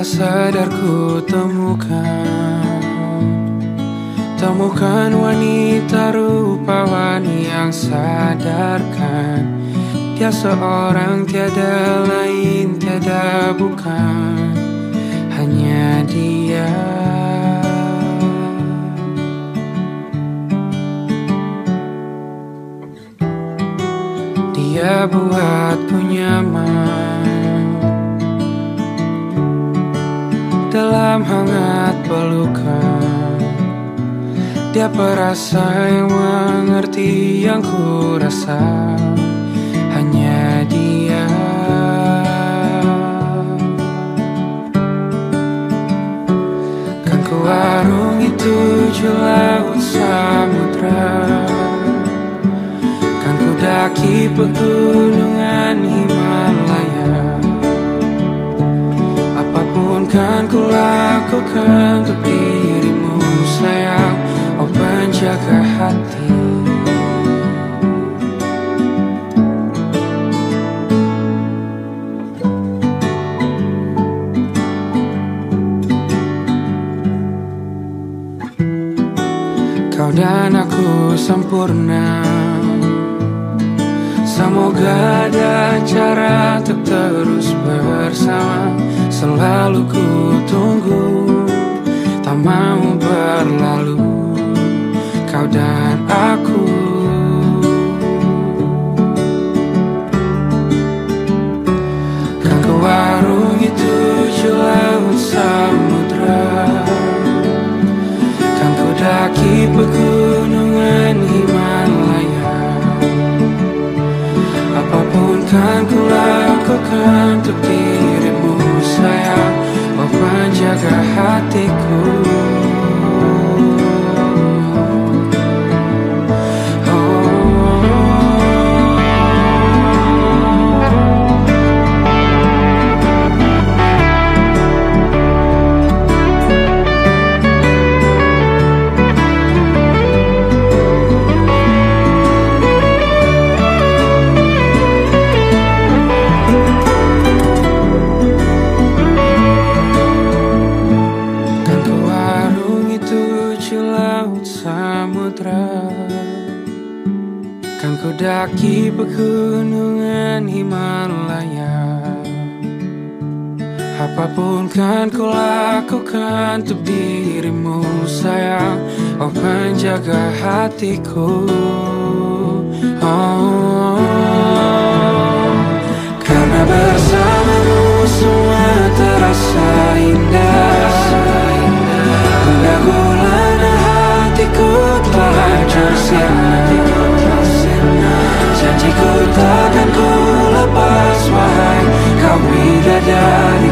sadar ku temukan. Temukan wanita rupawan yang sadarkan. Dia seorang tiada lain tiada bukan. Hanya dia. Dia buatku Dalam hangat pelukan. Dia perasa yang mengerti yang ku rasa. Hanya dia. Kan ku warungi tujuh laut samudra. Kan ku daki pegunungan Apa pun kan ku lakukan untuk dirimu sayang. Oh penjaga hati. Kau dan aku sempurna Semoga ada cara untuk terus bersama. Selalu ku tunggu Tak mau berlalu. Kau dan aku. Kan ku warungi tujuh laut samudra Kan ku daki pegunungan Apa pun kan ku lakukan untuk dirimu sayang. Oh penjaga hatiku Kan ku daki pegunungan Himalaya. Apa pun kan ku lakukan untuk dirimu sayang. Oh penjaga hatiku. Oh. Karena bersamamu semua terasa indah. Hingga gulana hatiku telah hancur sirna sadari